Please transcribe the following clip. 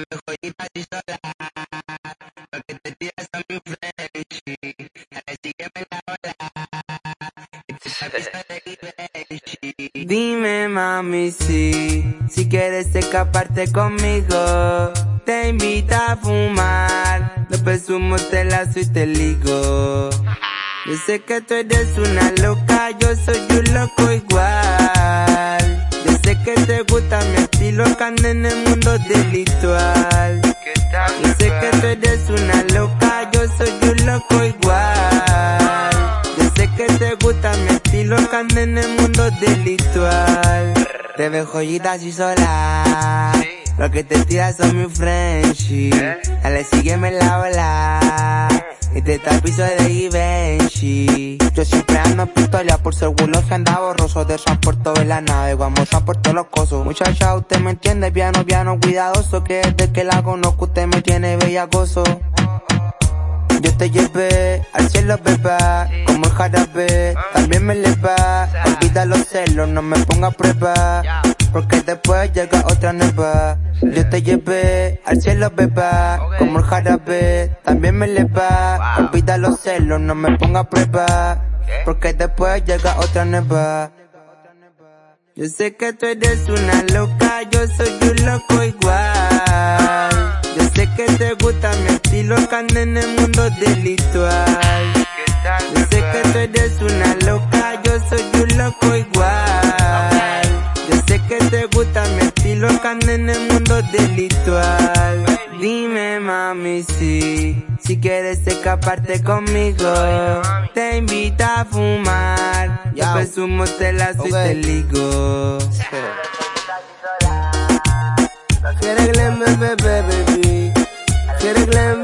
te veo joyita y sola. Lo que te tiras son mi Frenchy. Ahora sígueme la ola. Pista de Givenchy. Dime mami si, si quieres escaparte conmigo, te invito a fumar, después humo te lazo y te ligo. Yo sé que tú eres una loca, yo soy un loco igual. Yo sé que te gusta mi que anda en el mundo delitual. Yo sé que tú eres una loca, yo soy un loco igual. Yo sé que te gusta mi estilo, que en el mundo delitual. Te veo joyitas y sola. Lo que te tiras son mi Frenchy. Dale, sígueme la ola. Y te tapizo de Givenchy. Yo siempre ando en pistola por ser gulo que anda borroso. De transporto en la nave, vamos a por los cosos. Muchacha, usted me entiende, piano, piano, cuidadoso. Que desde que la conozco usted me tiene bellacoso. Yo te llevé al cielo, bebé, como el jarabe, también me eleva. Olvida los celos, no me ponga prueba, porque después llega otra nueva. Yo te llevé al cielo, bebé, como el jarabe, también me eleva. Olvida los celos, no me ponga a prueba, porque después llega otra nueva. Yo sé que tú eres una loca, yo soy un loco igual. Yo sé que te gusta mi estilo, que anda en el mundo delitual. Yo sé que tú eres una loca, yo soy un loco igual. Yo sé que te gusta mi anda en el mundo delitual. Dime mami si, si quieres escaparte conmigo, te invito a fumar. Después humo te lazo y te ligo. Quiere Glen, bebé, baby. Quiere Glen,